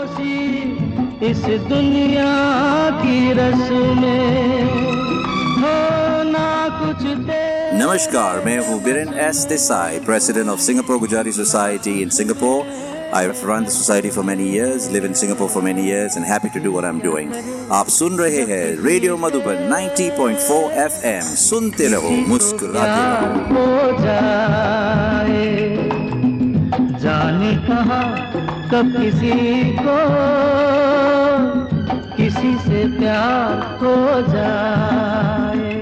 खामोशी इस दुनिया की रस्में हो ना कुछ दे मैं हूँ Biren S. Desai, President of Singapore Gujarati Society in Singapore. I've run the society for many years, live in Singapore for many years, and happy to do what I'm doing. आप सुन रहे हैं रेडियो मधुबन 90.4 FM. सुनते रहो, मुस्कुराते रहो. जाने कहा कब किसी को, किसी से प्यार हो जाए।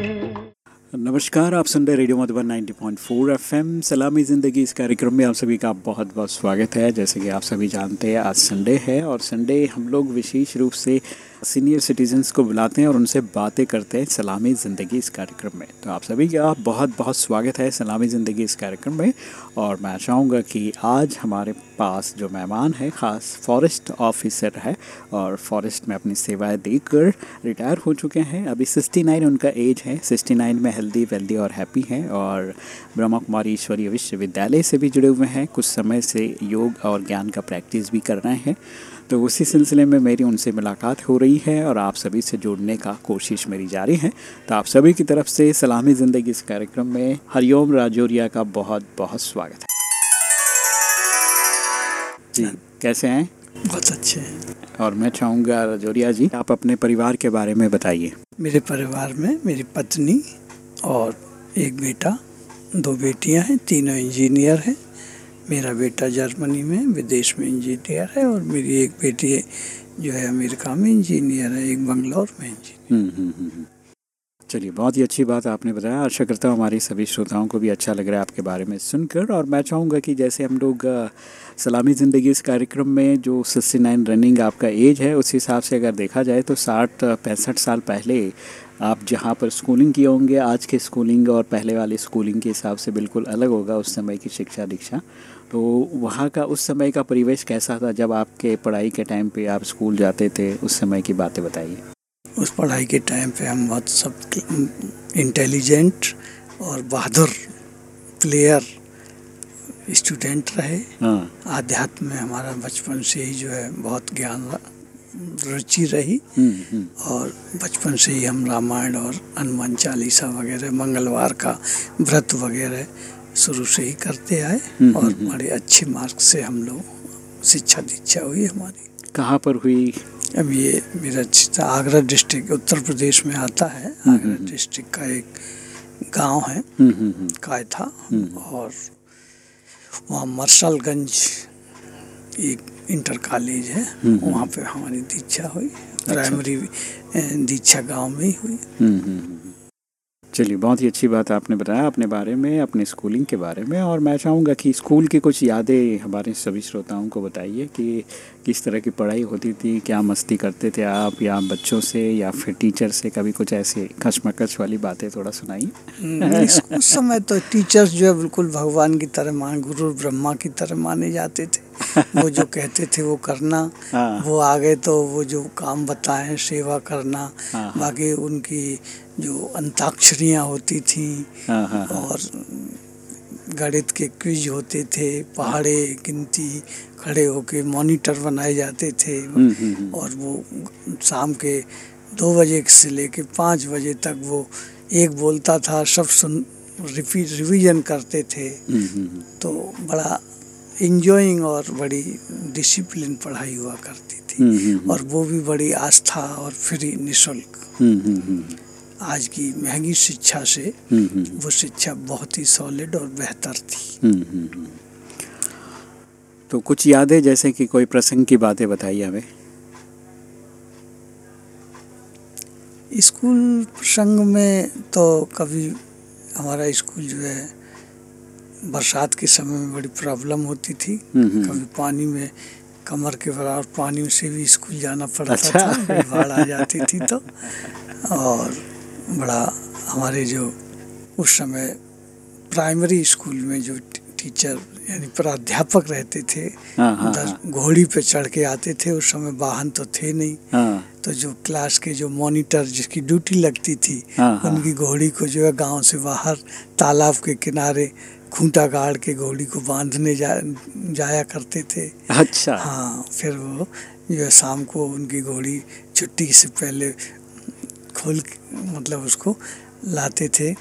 नमस्कार, आप सुन रहे रेडियो मधुबन 90.4 एफएम। सलामी ज़िंदगी इस कार्यक्रम में आप सभी का बहुत बहुत स्वागत है। जैसे कि आप सभी जानते हैं, आज संडे है और संडे हम लोग विशेष रूप से सीनियर सिटीजन्स को बुलाते हैं और उनसे बातें करते हैं सलामी ज़िंदगी इस कार्यक्रम में। तो आप सभी का बहुत बहुत स्वागत है सलामी ज़िंदगी इस कार्यक्रम में और मैं चाहूँगा कि आज हमारे पास जो मेहमान है, ख़ास फॉरेस्ट ऑफिसर है और फॉरेस्ट में अपनी सेवाएँ देकर रिटायर हो चुके हैं। अभी 69 उनका एज है 69 में हेल्दी, वेल्दी और हैप्पी हैं और ब्रह्मा कुमारी ईश्वरीय विश्वविद्यालय से भी जुड़े हुए हैं। कुछ समय से योग और ज्ञान का प्रैक्टिस भी कर रहे हैं। तो उसी सिलसिले में मेरी उनसे मुलाकात हो रही है और आप सभी से जुड़ने का कोशिश मेरी जारी है। तो आप सभी की तरफ़ से सलामी ज़िंदगी इस कार्यक्रम में हरिओम राजौरिया का बहुत बहुत स्वागत है। जी कैसे हैं? बहुत अच्छे हैं। और मैं चाहूँगा राजौरिया जी आप अपने परिवार के बारे में बताइए। मेरे परिवार में मेरी पत्नी और एक बेटा दो बेटियाँ हैं तीनों इंजीनियर हैं। मेरा बेटा जर्मनी में विदेश में इंजीनियर है और मेरी एक बेटी है जो है अमेरिका में इंजीनियर है एक बंगलौर में इंजीनियर। हम्म, हम्म, हम्म। चलिए बहुत ही अच्छी बात आपने बताया। आशा करता हूँ हमारी सभी श्रोताओं को भी अच्छा लग रहा है आपके बारे में सुनकर। और मैं चाहूँगा कि जैसे हम लोग सलामी ज़िंदगी इस कार्यक्रम में जो 69 रनिंग आपका एज है उस हिसाब से अगर देखा जाए तो साठ पैंसठ साल पहले आप जहाँ पर स्कूलिंग किए होंगे आज के स्कूलिंग और पहले वाले स्कूलिंग के हिसाब से बिल्कुल अलग होगा उस समय की शिक्षा दीक्षा। तो वहाँ का उस समय का परिवेश कैसा था जब आपके पढ़ाई के टाइम पे आप स्कूल जाते थे? उस समय की बातें बताइए। उस पढ़ाई के टाइम पे हम बहुत सब इंटेलिजेंट और बहादुर प्लेयर स्टूडेंट रहे। हाँ। आध्यात्म में हमारा बचपन से ही जो है बहुत ज्ञान रुचि रही। हम्म, हम्म, और बचपन से ही हम रामायण और हनुमान चालीसा वगैरह मंगलवार का व्रत वगैरह शुरू से ही करते आए हम्म, और हम्म, बड़े अच्छे मार्क से हम लोग शिक्षा दीक्षा हुई हमारी। कहाँ पर हुई? अब ये मेरा आगरा डिस्ट्रिक्ट उत्तर प्रदेश में आता है। आगरा डिस्ट्रिक्ट का एक गाँव है हम्म, हम्म, हम्म, कायथा और वहाँ मरसलगंज एक इंटर कॉलेज है वहाँ पे हमारी दीक्षा हुई। प्राइमरी अ, दीक्षा गाँव में ही हुई। हम्म, हम्म, हम्म। चलिए, बहुत ही अच्छी बात आपने बताया अपने बारे में, अपने स्कूलिंग के बारे में, और मैं चाहूँगा कि स्कूल की कुछ यादें हमारे सभी श्रोताओं को बताइए कि किस तरह की पढ़ाई होती थी क्या मस्ती करते थे आप या बच्चों से या फिर टीचर से कभी कुछ ऐसे खचमकच वाली बातें थोड़ा सुनाइए हम्म, उस समय तो टीचर्स जो है बिल्कुल भगवान की तरह मान गुरु ब्रह्मा की तरह माने जाते थे वो जो कहते थे वो करना हाँ। वो आगे तो वो जो काम बताएँ सेवा करना हाँ, हाँ। बाकी उनकी जो अंताक्षरियाँ होती थी हाँ हाँ हाँ और गणित के क्विज होते थे पहाड़े गिनती खड़े होके मॉनिटर बनाए जाते थे। हम्म, हम्म, हम्म। और वो शाम के दो बजे से लेके पाँच बजे तक वो एक बोलता था सब सुन रिवीजन करते थे। तो बड़ा इंजॉइंग और बड़ी डिसिप्लिन पढ़ाई हुआ करती थी। और वो भी बड़ी आस्था और फ्री निशुल्क। आज की महँगी शिक्षा से वो शिक्षा बहुत ही सॉलिड और बेहतर थी। तो कुछ यादें जैसे कि कोई प्रसंग की बातें बताइए हमें स्कूल प्रसंग में तो कभी हमारा स्कूल जो है बरसात के समय में बड़ी प्रॉब्लम होती थी हम्म, हम्म। कभी पानी में कमर के बराबर पानी से भी स्कूल जाना पड़ता अच्छा। था बाढ़ आ जाती थी तो और बड़ा हमारे जो उस समय प्राइमरी स्कूल में जो टीचर यानी प्राध्यापक रहते थे। हाँ, हाँ, दस घोड़ी पे चढ़ के आते थे उस समय वाहन तो थे नहीं। हाँ। तो जो क्लास के जो मॉनिटर जिसकी ड्यूटी लगती थी हाँ, हाँ। उनकी घोड़ी को जो है गाँव से बाहर तालाब के किनारे खूंटा गाड़ के घोड़ी को बांधने जा जाया करते थे। अच्छा। हाँ फिर वो जो है शाम को उनकी घोड़ी छुट्टी से पहले खोल मतलब उसको लाते थे।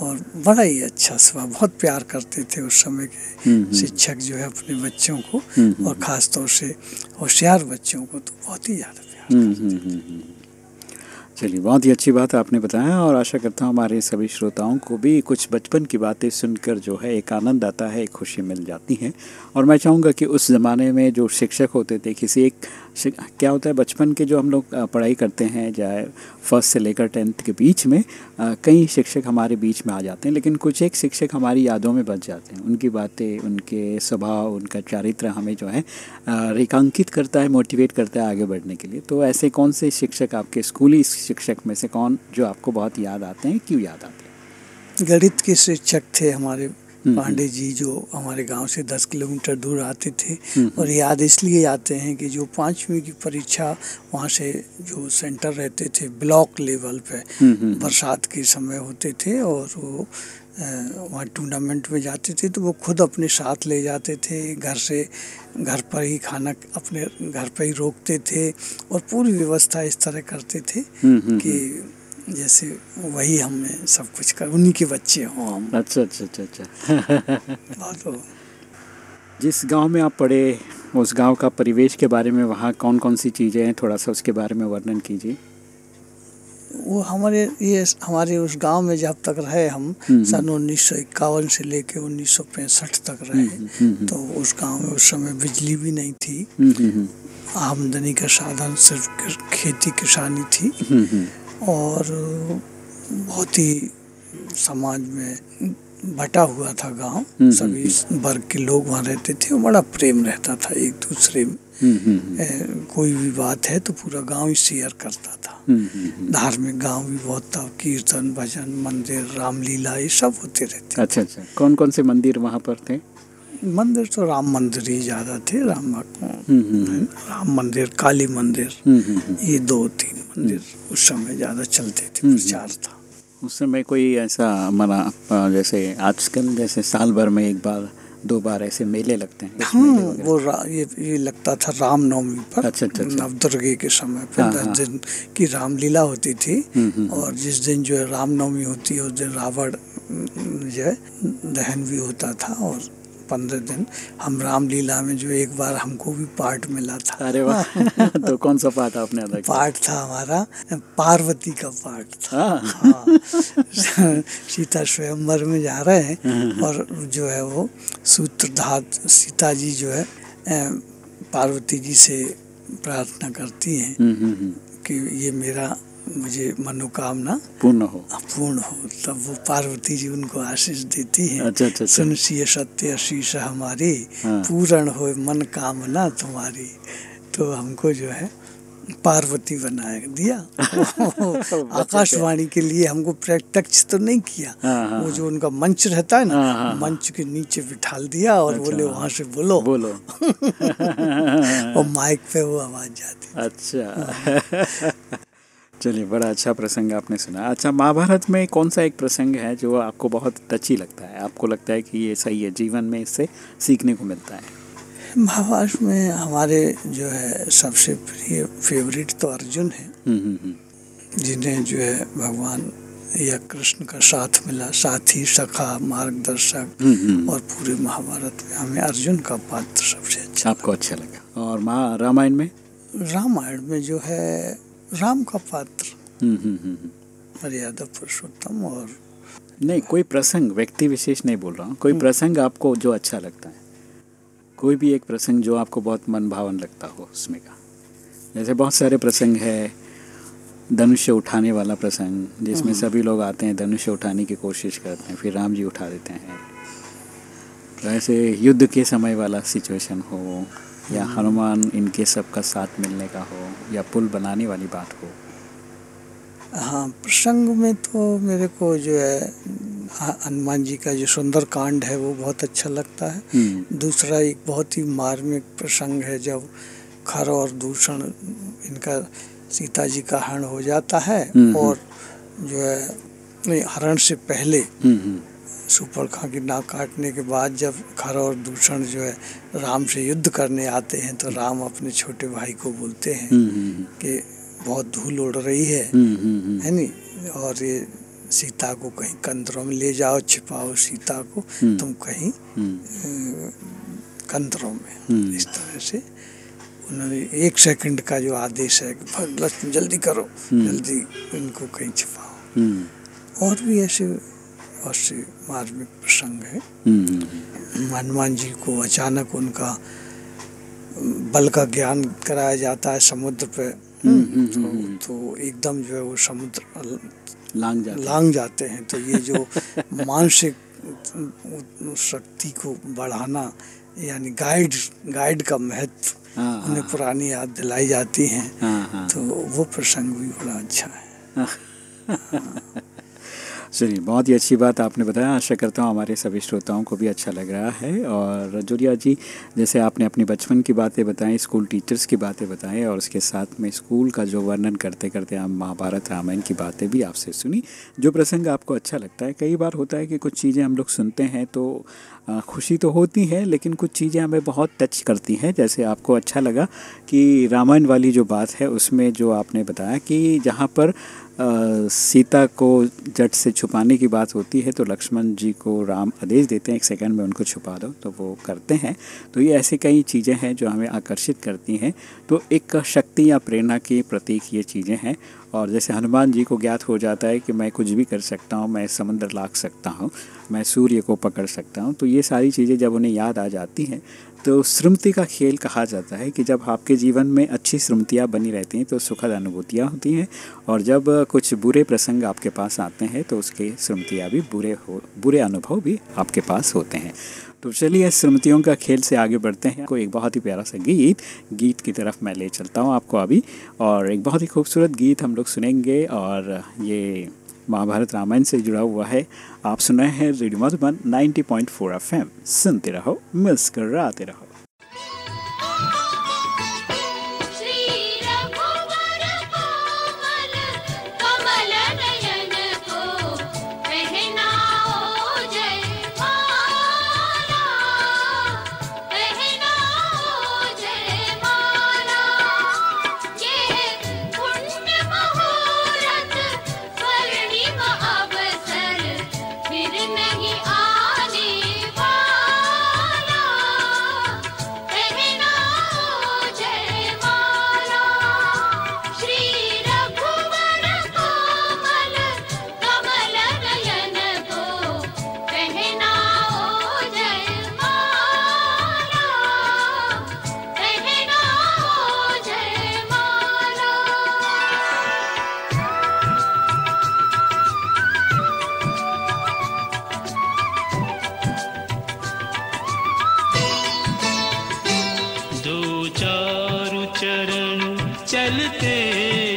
और बड़ा ही अच्छा स्वभाव बहुत प्यार करते थे उस समय के हम्म, हम्म। शिक्षक जो है अपने बच्चों को हम्म, और ख़ास तौर से होशियार बच्चों को तो बहुत ही ज़्यादा प्यार हम्म, हम्म, हम्म, हम्म। चलिए बहुत ही अच्छी बात आपने बताया और आशा करता हूँ हमारे सभी श्रोताओं को भी कुछ बचपन की बातें सुनकर जो है एक आनंद आता है एक खुशी मिल जाती है और मैं चाहूँगा कि उस ज़माने में जो शिक्षक होते थे किसी एक क्या होता है, बचपन के जो हम लोग पढ़ाई करते हैं, चाहे फ़र्स्ट से लेकर टेंथ के बीच में कई शिक्षक हमारे बीच में आ जाते हैं, लेकिन कुछ एक शिक्षक हमारी यादों में बच जाते हैं उनकी बातें, उनके स्वभाव, उनका चारित्र हमें जो है रेखांकित करता है, मोटिवेट करता है आगे बढ़ने के लिए तो ऐसे कौन से शिक्षक आपके स्कूली शिक्षक में से कौन जो आपको बहुत याद आते हैं, क्यों याद आते हैं गणित के शिक्षक थे हमारे। पांडे जी जो हमारे गाँव से दस किलोमीटर दूर आते थे हम्म। और याद इसलिए आते हैं कि जो पांचवी की परीक्षा वहाँ से जो सेंटर रहते थे ब्लॉक लेवल पे हम्म, हम्म। बरसात के समय होते थे और वो वहाँ टूर्नामेंट में जाते थे तो वो खुद अपने साथ ले जाते थे घर से घर पर ही खाना अपने घर पर ही रोकते थे और पूरी व्यवस्था इस तरह करते थे हम्म, हम्म, कि जैसे वही हमें सब कुछ कर उन्हीं के बच्चे हों हम। अच्छा अच्छा अच्छा अच्छा। बहुत वो- जिस गाँव में आप पढ़े उस गाँव का परिवेश के बारे में वहाँ कौन कौन सी चीज़ें हैं थोड़ा सा उसके बारे में वर्णन कीजिए। वो हमारे ये हमारे उस गाँव में जब तक रहे हम हम्म। सन उन्नीस सौ इक्यावन से लेके उन्नीस सौ पैंसठ तक रहे। हम्म, हम्म, तो उस गाँव में उस समय बिजली भी नहीं थी। हम्म, हम्म, आमदनी का साधन सिर्फ़ खेती किसानी थी। हम्म, हम्म, और बहुत ही समाज में बटा हुआ था गाँव। हम्म, सभी वर्ग के लोग वहाँ रहते थे और बड़ा प्रेम रहता था एक दूसरे में। हम्म, हम्म, कोई भी बात है तो पूरा गाँव ही शेयर करता था। हम्म, हम्म, धार्मिक गाँव भी बहुत था कीर्तन भजन मंदिर रामलीला ये सब होते रहते अच्छा अच्छा। कौन कौन से मंदिर वहाँ पर थे? मंदिर तो राम मंदिर ही ज़्यादा थे राम हम्म, हम्म, राम मंदिर काली मंदिर हम्म, हम्म, हम्म। ये दो तीन मंदिर उस समय ज़्यादा चलते थे हम्म। प्रचार था उस समय कोई ऐसा मना अ, जैसे आजकल जैसे साल भर में एक बार दो बार ऐसे मेले लगते हैं हाँ वो ये ये लगता था रामनवमी पर अच्छा, अच्छा, अच्छा। नवदुर्गे के समय पर हाँ, दस हाँ। दिन की रामलीला होती थी हम्म, हम्म, और जिस दिन जो है रामनवमी होती है उस दिन रावण जो है दहन भी होता था और पंद्रह दिन हम रामलीला में जो एक बार हमको भी पार्ट मिला था। अरे वाह तो कौन सा पाठ आपने अदा किया? पार्ट था हमारा पार्वती का पार्ट था। हाँ। हाँ। सीता स्वयंवर में जा रहे हैं और जो है वो सूत्रधात सीता जी जो है पार्वती जी से प्रार्थना करती हैं हम्म, हम्म, हम्म, कि ये मेरा मुझे मनोकामना पूर्ण हो। पूर्ण हो। तब वो पार्वती जी उनको आशीष देती है। अच्छा अच्छा अच्छा। सुनसिए सत्य आशीष हमारी हाँ। पूर्ण हो मन कामना तुम्हारी। तो हमको जो है पार्वती बना दिया। आकाशवाणी के लिए हमको प्रत्यक्ष तो नहीं किया। हाँ, हाँ, वो जो उनका मंच रहता है ना हाँ, हाँ, हाँ। मंच के नीचे बिठाल दिया और अच्छा। बोले वहाँ से बोलो। बोलो। और माइक पे वो आवाज़ जाती अच्छा। चलिए बड़ा अच्छा प्रसंग आपने सुना। अच्छा महाभारत में कौन सा एक प्रसंग है जो आपको बहुत टची लगता है? आपको लगता है कि ये सही है जीवन में इससे सीखने को मिलता है? महाभारत में हमारे जो है सबसे प्रिय फेवरेट तो अर्जुन है। हम्म, हम्म, हम्म। जिन्हें जो है भगवान या कृष्ण का साथ मिला। साथी सखा मार्गदर्शक। और पूरे महाभारत में हमें अर्जुन का पात्र सबसे अच्छा आपको अच्छा लगा। और महा रामायण में? रामायण में जो है राम का पात्र। हम्म, हम्म, हम्म। मर्यादा पुरुषोत्तम और नहीं कोई प्रसंग व्यक्ति विशेष नहीं बोल रहा हूँ। कोई प्रसंग आपको जो अच्छा लगता है। कोई भी एक प्रसंग जो आपको बहुत मन भावन लगता हो उसमें का। जैसे बहुत सारे प्रसंग है धनुष्य उठाने वाला प्रसंग जिसमें सभी लोग आते हैं धनुष्य उठाने की कोशिश करते हैं फिर राम जी उठा देते हैं। तो ऐसे युद्ध के समय वाला सिचुएशन हो या हनुमान इनके सबका साथ मिलने का हो या पुल बनाने वाली बात हो? हाँ प्रसंग में तो मेरे को जो है हनुमान जी का जो सुंदर कांड है वो बहुत अच्छा लगता है। हम्म, दूसरा एक बहुत ही मार्मिक प्रसंग है जब खर और दूषण इनका सीता जी का हरण हो जाता है हम्म, और जो है हरण से पहले हम्म, हम्म, सुपर्णखा की नाक काटने के बाद जब खर और दूषण जो है राम से युद्ध करने आते हैं तो राम अपने छोटे भाई को बोलते हैं हम्म, हम्म, कि बहुत धूल उड़ रही है हम्म, हम्म, हम्म, है नी? और ये सीता को कहीं कंदरों में ले जाओ छिपाओ सीता को हम्म। तुम कहीं हम्म, कंदरों में। हम्म। इस तरह से उन्होंने एक सेकंड का जो आदेश है कि "भग, लक्ष्मण जल्दी करो हम्म। जल्दी इनको कहीं छिपाओ। हम्म, और भी ऐसे से मार्मिक प्रसंग है। हम्म, हनुमान जी को अचानक उनका बल का ज्ञान कराया जाता है समुद्र पे। हम्म, हम्म, तो। तो एकदम जो है वो समुद्र लांग जाते हैं। लांग जाते हैं। तो ये जो मानसिक शक्ति को बढ़ाना यानी गाइड गाइड का महत्व हाँ, उन्हें हाँ, पुरानी याद दिलाई जाती हाँ, हाँ। तो वो प्रसंग भी बड़ा अच्छा है। चलिए बहुत ही अच्छी बात आपने बताया। आशा करता हूँ हमारे सभी श्रोताओं को भी अच्छा लग रहा है। और जोरिया जी, जैसे आपने अपने बचपन की बातें बताएँ स्कूल टीचर्स की बातें बताएँ और उसके साथ में स्कूल का जो वर्णन करते करते हम महाभारत रामायण की बातें भी आपसे सुनी, जो प्रसंग आपको अच्छा लगता है। कई बार होता है कि कुछ चीज़ें हम लोग सुनते हैं तो खुशी तो होती है, लेकिन कुछ चीज़ें हमें बहुत टच करती हैं। जैसे आपको अच्छा लगा कि रामायण वाली जो बात है, उसमें जो आपने बताया कि जहाँ पर सीता को जट से छुपाने की बात होती है तो लक्ष्मण जी को राम आदेश देते हैं, एक सेकंड में उनको छुपा दो तो वो करते हैं। तो ये ऐसे कई चीज़ें हैं जो हमें आकर्षित करती हैं। तो एक शक्ति या प्रेरणा के प्रतीक ये चीज़ें हैं। और जैसे हनुमान जी को ज्ञात हो जाता है कि मैं कुछ भी कर सकता हूँ, मैं समुद्र लाग सकता हूँ, मैं सूर्य को पकड़ सकता हूँ तो ये सारी चीज़ें जब उन्हें याद आ जाती हैं तो स्मृति का खेल कहा जाता है कि जब आपके जीवन में अच्छी स्मृतियाँ बनी रहती हैं तो सुखद अनुभूतियाँ होती हैं और जब कुछ बुरे प्रसंग आपके पास आते हैं तो उसके स्मृतियाँ भी बुरे हो, बुरे अनुभव भी आपके पास होते हैं। तो चलिए स्मृतियों का खेल से आगे बढ़ते हैं। आपको एक बहुत ही प्यारा सा गीत गीत की तरफ़ मैं ले चलता हूँ आपको अभी। और एक बहुत ही खूबसूरत गीत हम लोग सुनेंगे और ये महाभारत रामायण से जुड़ा हुआ है। आप सुन हैं रेडियो मधुबन 90.4 एफएम। सुनते रहो, मुस्कराते रहो।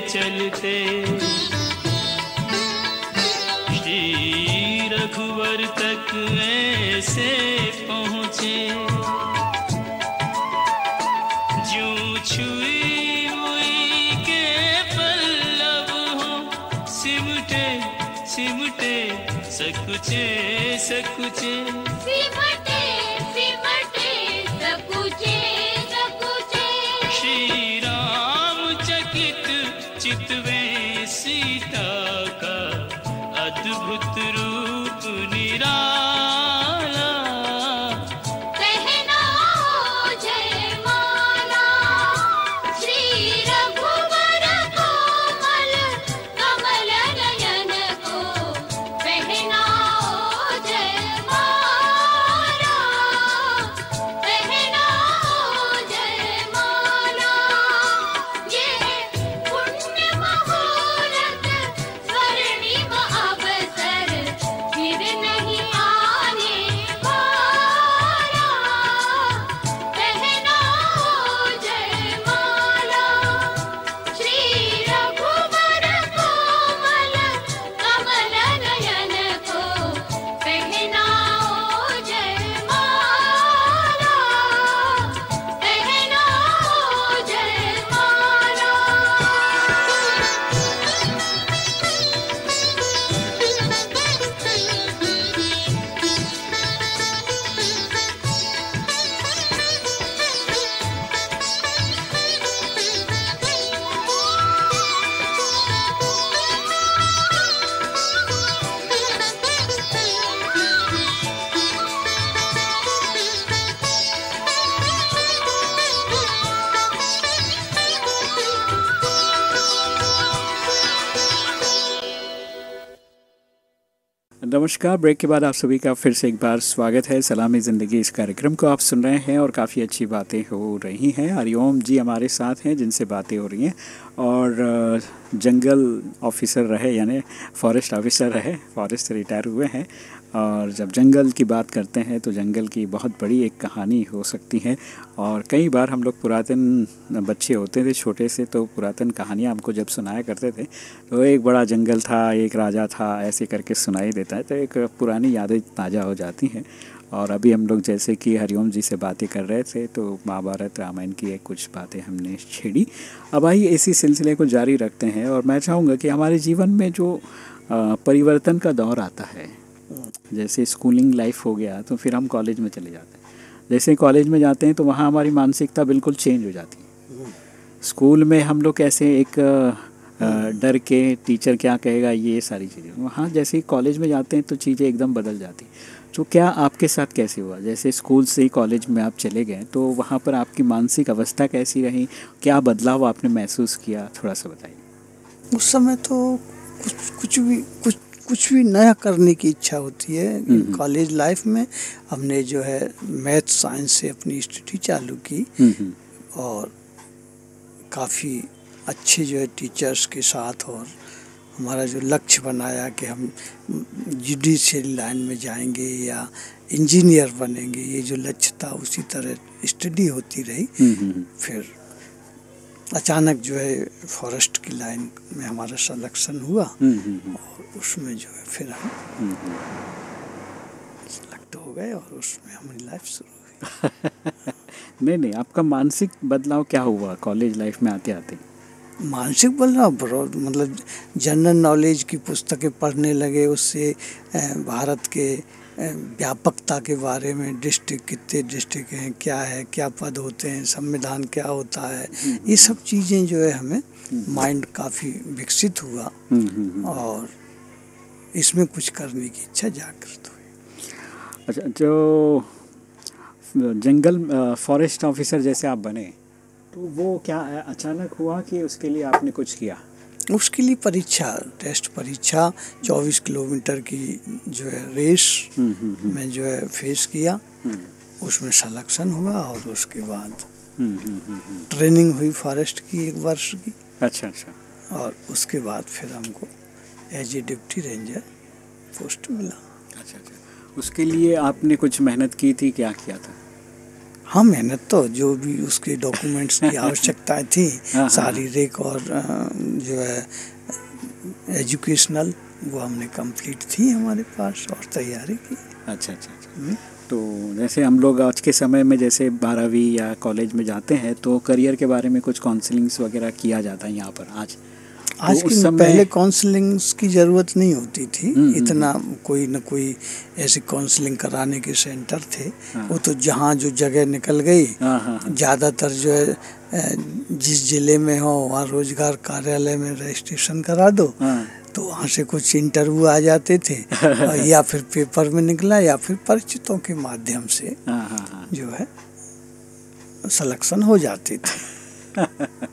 चलते। श्री रघुवर तक ऐसे पहुँचे। सकुचे सकुचे। सिमटे नमस्कार। ब्रेक के बाद आप सभी का फिर से एक बार स्वागत है। सलामी ज़िंदगी इस कार्यक्रम को आप सुन रहे हैं और काफ़ी अच्छी बातें हो रही हैं। हरिओम जी हमारे साथ हैं, जिनसे बातें हो रही हैं। और जंगल ऑफिसर रहे, यानी फॉरेस्ट ऑफिसर रहे, फॉरेस्ट रिटायर हुए हैं। और जब जंगल की बात करते हैं तो जंगल की बहुत बड़ी एक कहानी हो सकती है। और कई बार हम लोग पुरातन बच्चे होते थे, छोटे से तो पुरातन कहानियाँ हमको जब सुनाया करते थे तो एक बड़ा जंगल था, एक राजा था, ऐसे करके सुनाई देता है तो एक पुरानी यादें ताज़ा हो जाती हैं। और अभी हम लोग जैसे कि हरिओम जी से बातें कर रहे थे तो महाभारत रामायण की एक कुछ बातें हमने छेड़ी। अब आइए इसी सिलसिले को जारी रखते हैं, और मैं चाहूँगा कि हमारे जीवन में जो परिवर्तन का दौर आता है जैसे स्कूलिंग लाइफ हो गया तो फिर हम कॉलेज में चले जाते हैं। जैसे कॉलेज में जाते हैं तो वहाँ हमारी मानसिकता बिल्कुल चेंज हो जाती है। स्कूल में हम लोग कैसे एक डर के टीचर क्या कहेगा, ये सारी चीज़ें। वहाँ जैसे ही कॉलेज में जाते हैं तो चीज़ें एकदम बदल जाती तो क्या आपके साथ कैसे हुआ? जैसे स्कूल से ही कॉलेज में आप चले गए तो वहाँ पर आपकी मानसिक अवस्था कैसी रही? क्या बदलाव आपने महसूस किया? थोड़ा सा बताइए। उस समय तो कुछ कुछ भी, कुछ कुछ भी नया करने की इच्छा होती है कॉलेज लाइफ में हमने जो है मैथ साइंस से अपनी स्टडी चालू की हम्म, हम्म, और काफ़ी अच्छे जो है टीचर्स के साथ और हमारा जो लक्ष्य बनाया कि हम जुडिशियल लाइन में जाएँगे या इंजीनियर बनेंगे ये जो लक्ष्य था उसी तरह स्टडी होती रही। हम्म, हम्म, फिर अचानक जो है फॉरेस्ट की लाइन में हमारा सिलेक्शन हुआ हम्म, हम्म, हम्म, और उसमें जो है फिर हम हम्म। हो गए और उसमें हमारी लाइफ शुरू हुई। नहीं नहीं आपका मानसिक बदलाव क्या हुआ कॉलेज लाइफ में आते आते मानसिक बदलाव बड़ो मतलब जनरल नॉलेज की पुस्तकें पढ़ने लगे उससे भारत के व्यापकता के बारे में डिस्ट्रिक्ट कितने डिस्ट्रिक्ट हैं क्या है क्या पद होते हैं संविधान क्या होता है ये सब चीज़ें जो है हमें माइंड काफ़ी विकसित हुआ हम्म, हम्म, हम्म। और इसमें कुछ करने की इच्छा जागृत हुई। अच्छा जो जंगल फॉरेस्ट ऑफिसर जैसे आप बने तो वो क्या अचानक हुआ कि उसके लिए आपने कुछ किया? उसके लिए परीक्षा टेस्ट परीक्षा 24 किलोमीटर की जो है रेस हम्म, हम्म, हम्म, में जो है फेस किया। हम्म, उसमें सिलेक्शन हुआ और उसके बाद हम्म, हम्म, हम्म, हम्म। ट्रेनिंग हुई फॉरेस्ट की एक वर्ष की। अच्छा अच्छा। और उसके बाद फिर हमको as a deputy ranger post मिला। अच्छा अच्छा। उसके लिए आपने कुछ मेहनत की थी? क्या किया था? हाँ मेहनत तो जो भी उसके डॉक्यूमेंट्स की आवश्यकताएँ थी हाँ। शारीरिक और जो है एजुकेशनल वो हमने कंप्लीट थी हमारे पास और तैयारी की अच्छा अच्छा अच्छा हम्म। तो जैसे हम लोग आज के समय में जैसे बारहवीं या कॉलेज में जाते हैं तो करियर के बारे में कुछ काउंसलिंग्स वगैरह किया जाता है यहाँ पर आज आज तो की समय- पहले काउंसलिंग्स की ज़रूरत नहीं होती थी। हम्म, हम्म, इतना कोई न कोई ऐसे काउंसलिंग कराने के सेंटर थे। हाँ। वो तो जहाँ जो जगह निकल गई हाँ हाँ ज़्यादातर जो है जिस ज़िले में हो वहाँ रोज़गार कार्यालय में रजिस्ट्रेशन करा दो। तो वहाँ से कुछ इंटरव्यू आ जाते थे या फिर पेपर में निकला या फिर परिचितों के माध्यम से जो है सिलेक्शन हो जाती थी।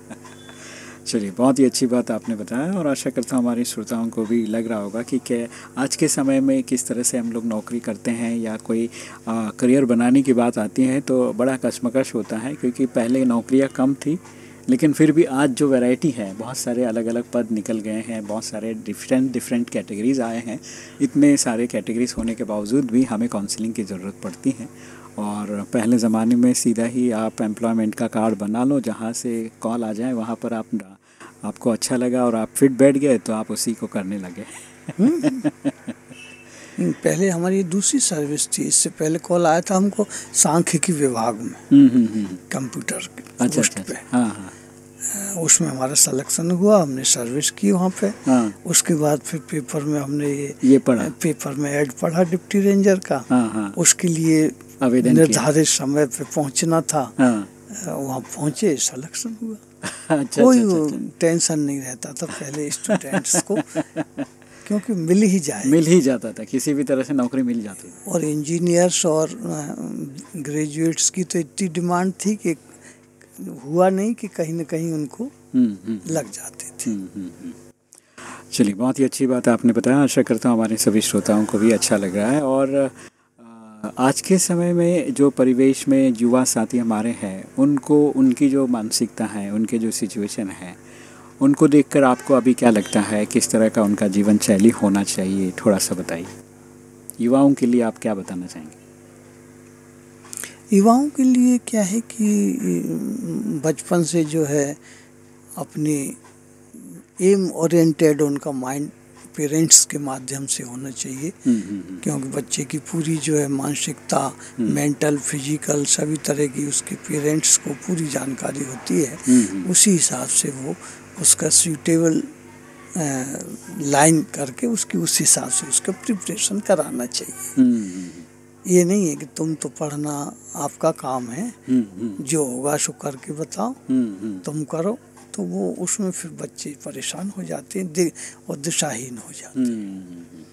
चलिए बहुत ही अच्छी बात आपने बताया और आशा करता हूँ हमारे श्रोताओं को भी लग रहा होगा कि क्या आज के समय में किस तरह से हम लोग नौकरी करते हैं या कोई आ, करियर बनाने की बात आती है तो बड़ा कशमकश होता है क्योंकि पहले नौकरियाँ कम थी लेकिन फिर भी आज जो वैरायटी है बहुत सारे अलग अलग पद निकल गए हैं बहुत सारे डिफरेंट डिफरेंट कैटेगरीज आए हैं। इतने सारे कैटेगरीज होने के बावजूद भी हमें काउंसलिंग की ज़रूरत पड़ती है और पहले ज़माने में सीधा ही आप एम्प्लॉयमेंट का कार्ड बना लो जहाँ से कॉल आ जाए वहाँ पर आप आपको अच्छा लगा और आप फिट बैठ गए तो आप उसी को करने लगे। हम्म, पहले हमारी दूसरी सर्विस थी इससे पहले कॉल आया था हमको सांख्यिकी विभाग में। हम्म, हम्म। कंप्यूटर के अच्छा पोस्ट अच्छा। पे। अच्छा। हाँ। हाँ उसमें हमारा सिलेक्शन हुआ हमने सर्विस की वहाँ पे। हाँ। उसके बाद फिर पेपर में हमने ये ये पढ़ा। पेपर में एड पढ़ा डिप्टी रेंजर का। हाँ हाँ। उसके लिए आवेदन निर्धारित समय पे पहुँचना था। हाँ। वहाँ पहुँचे सिलेक्शन हुआ। अच्छा कोई अच्छा, अच्छा, अच्छा। टेंशन नहीं रहता था पहले स्टूडेंट्स को क्योंकि मिल ही जाए। मिल ही जाता था किसी भी तरह से नौकरी मिल जाती थी। और इंजीनियर्स और ग्रेजुएट्स की तो इतनी डिमांड थी कि हुआ नहीं कि कहीं ना कहीं उनको हम्म, हम्म, लग जाते थे। हम्म, हम्म, हम्म। चलिए बहुत ही अच्छी बात आपने बताया। आशा करता हूँ हमारे सभी श्रोताओं को भी अच्छा लग रहा है और आज के समय में जो परिवेश में युवा साथी हमारे हैं, उनको, उनकी जो मानसिकता है, उनके जो सिचुएशन है, उनको देखकर आपको अभी क्या लगता है, किस तरह का उनका जीवन शैली होना चाहिए, थोड़ा सा बताइए। युवाओं के लिए आप क्या बताना चाहेंगे? युवाओं के लिए क्या है कि, बचपन से जो है, अपनी एम ओरिएंटेड उनका माइंड पेरेंट्स के माध्यम से होना चाहिए। हम्म, हम्म, हम्म। क्योंकि बच्चे की पूरी जो है मानसिकता मेंटल फ़िज़िकल सभी तरह की उसके पेरेंट्स को पूरी जानकारी होती है। उसी हिसाब से वो उसका सूटेबल लाइन करके उसकी उस हिसाब से उसका प्रिपरेशन कराना चाहिए। ये नहीं है कि तुम तो पढ़ना आपका काम है। जो होगा सो करके बताओ। तुम करो। तो वो उसमें फिर बच्चे परेशान हो जाते हैं और दिशाहीन हो जाते हैं। हम्म।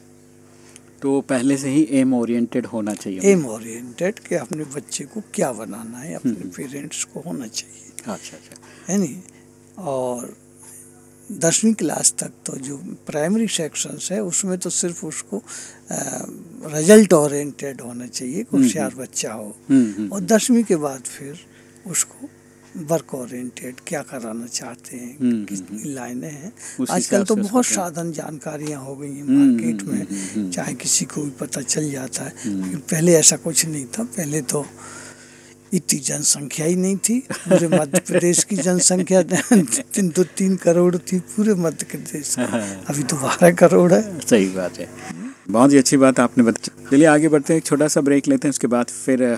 तो पहले से ही एम ओरिएंटेड होना चाहिए। एम ओरिएंटेड कि अपने बच्चे को क्या बनाना है अपने पेरेंट्स को होना चाहिए। अच्छा अच्छा। है नहीं? और दसवीं क्लास तक तो जो प्राइमरी सेक्शंस है उसमें तो सिर्फ़ उसको रिज़ल्ट ओरिएंटेड होना चाहिए होशियार बच्चा हो। हम्म, हम्म, और दसवीं के बाद फिर उसको वर्क ओरिएंटेड क्या कराना चाहते हैं हम्म, कितनी लाइनें हैं। आजकल तो बहुत साधन जानकारियाँ हो गई हैं हम्म, मार्केट हम्म, में हम्म, हम्म। चाहे किसी को भी पता चल जाता है। पहले ऐसा कुछ नहीं था। पहले तो इतनी जनसंख्या ही नहीं थी। पूरे मध्य प्रदेश की जनसंख्या तीन दो तीन करोड़ थी पूरे मध्य प्रदेश की। अभी तो बारह करोड़ है। सही बात है। बहुत ही अच्छी बात आपने बताई चलिए आगे बढ़ते हैं एक छोटा सा ब्रेक लेते हैं उसके बाद फिर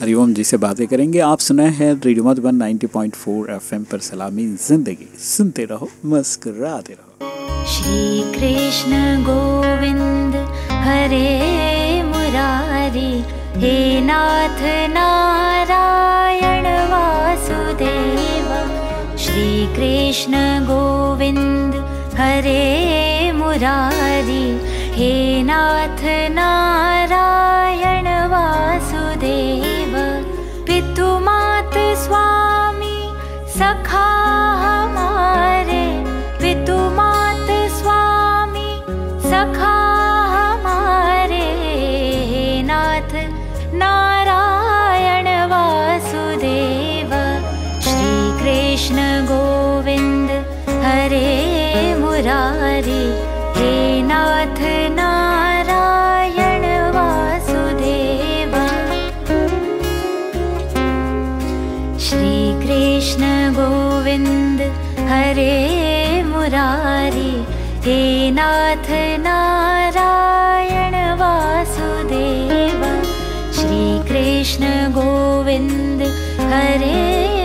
हरिओम जी से बातें करेंगे। आप सुनाए हैं रेडियो मधुबन 90.4 एफएम पर सलामी ज़िंदगी। सुनते रहो, मुस्कुराते रहो। श्री कृष्ण गोविंद, हरे मुरारी, हे नाथ नारायण वासुदेव। श्री कृष्ण गोविंद, हरे मुरारी, हे नाथ नारायण वासुदेव। गोविंद हरे मुरारी हे नाथ नारायण वासुदेव श्री कृष्ण गोविंद हरे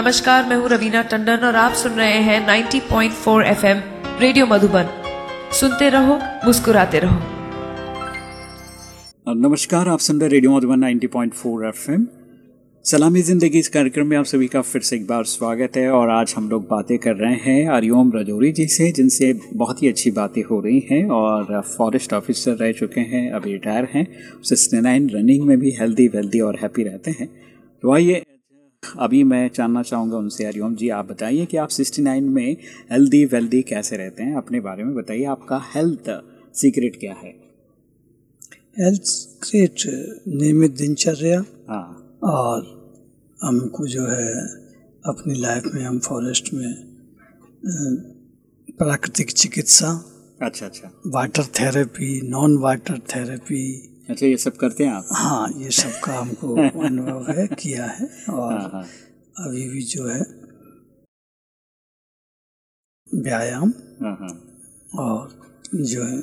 नमस्कार, मैं हूँ रवीना टंडन और आप सुन रहे हैं 90.4 एफएम रेडियो मधुबन। सुनते रहो, मुस्कुराते रहो। नमस्कार, आप सुन रहे रेडियो मधुबन 90.4 एफएम। सलामी ज़िंदगी इस कार्यक्रम में आप सभी का फिर से एक बार स्वागत है और आज हम लोग बातें कर रहे हैं हरिओम रजौरी जी से, जिनसे बहुत ही अच्छी बातें हो रही हैं और फॉरेस्ट ऑफिसर रह चुके हैं, अभी रिटायर हैं। सिक्सटी रनिंग में भी हेल्दी वेल्दी और हैप्पी रहते हैं। तो आइए अभी मैं जानना चाहूँगा उनसे हरिओम जी आप बताइए कि आप सिक्सटी नाइन में हेल्दी वेल्दी कैसे रहते हैं? अपने बारे में बताइए आपका हेल्थ सीक्रेट क्या है? हेल्थ ग्रेट नियमित दिनचर्या हाँ। और हमको जो है अपनी लाइफ में हम फॉरेस्ट में प्राकृतिक चिकित्सा अच्छा अच्छा। Water therapy non water therapy अच्छा ये सब करते हैं आप? हाँ ये सब का हमको अनुभव है किया है हाँ और हाँ अभी भी जो है व्यायाम हाँ हाँ। और जो है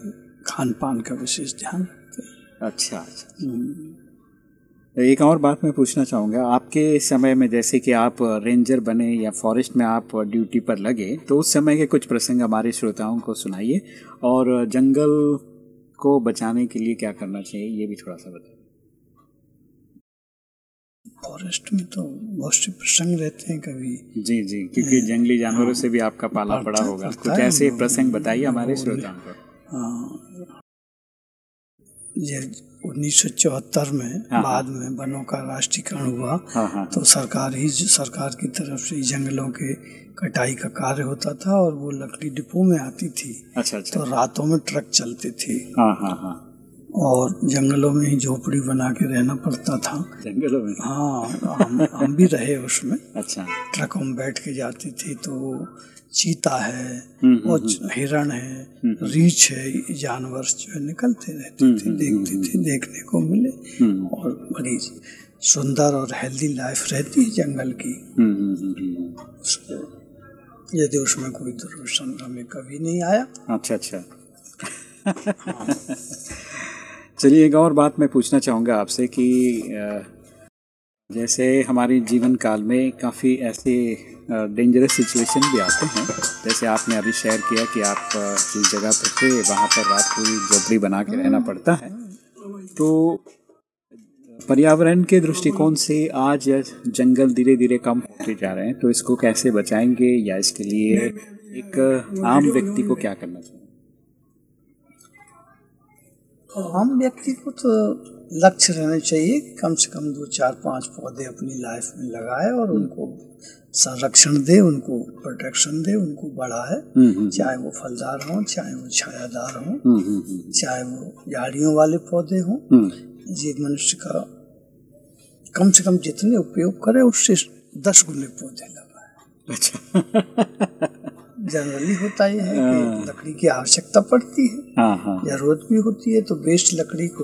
खान पान का विशेष ध्यान अच्छा अच्छा। तो एक और बात मैं पूछना चाहूँगा आपके समय में जैसे कि आप रेंजर बने या फॉरेस्ट में आप ड्यूटी पर लगे तो उस समय के कुछ प्रसंग हमारे श्रोताओं को सुनाइए और जंगल को बचाने के लिए क्या करना चाहिए ये भी थोड़ा सा बताइए। फॉरेस्ट में तो बहुत से प्रसंग रहते हैं कभी। जी जी क्योंकि जंगली जानवरों से भी आपका पाला पड़ा होगा। कुछ ऐसे प्रसंग बताइए हमारे श्रोताओं को। हाँ, 1974 में हाँ। बाद में वनों का राष्ट्रीयकरण हुआ। हाँ हाँ। तो सरकार ही सरकार की तरफ़ से जंगलों के कटाई का कार्य होता था और वो लकड़ी डिपो में आती थी। अच्छा अच्छा, तो रातों में ट्रक चलते थे। हाँ हाँ हाँ। और जंगलों में ही झोपड़ी बना के रहना पड़ता था। जंगलों में? हाँ हम हम भी रहे उसमें। अच्छा। ट्रकों में बैठ के जाती थी तो चीता है हम्म, और हिरण है रीछ है जानवर जो है निकलते रहते थे देखते थे देखने को मिले। हम्म और बड़ी सुंदर और हेल्दी लाइफ रहती है जंगल की। हम्म, हम्म, हम्म, हम्म। यदि उसमें कोई दुर्घटना हमें कभी नहीं आया। अच्छा अच्छा। चलिए एक और बात मैं पूछना चाहूँगा आपसे कि अ, जैसे हमारे जीवन काल में काफ़ी ऐसे डेंजरस सिचुएशन भी आते हैं। जैसे आपने अभी शेयर किया कि आप जिस जगह पर थे, वहाँ पर रात पूरी झोपड़ी बना के रहना पड़ता है। तो पर्यावरण के दृष्टिकोण से आज जंगल धीरे धीरे कम होते जा रहे हैं तो इसको कैसे बचाएँगे या इसके लिए एक आम व्यक्ति को क्या करना चाहिए? आम व्यक्ति को तो लक्ष्य रहना चाहिए कम से कम दो चार पाँच पौधे अपनी लाइफ में लगाए और उनको संरक्षण दे उनको प्रोटेक्शन दे उनको बढ़ाए। हम्म, हम्म, चाहे वो फलदार हों चाहे वो छायादार हों हम्म, हम्म, हम्म, चाहे वो झाड़ियों वाले पौधे हों हम्म, ये मनुष्य का कम से कम जितने उपयोग करे उससे दस गुने पौधे लगाए। जनरली होता ये है कि लकड़ी की आवश्यकता पड़ती है हाँ हाँ। ज़रूरत भी होती है तो बेस्ट लकड़ी को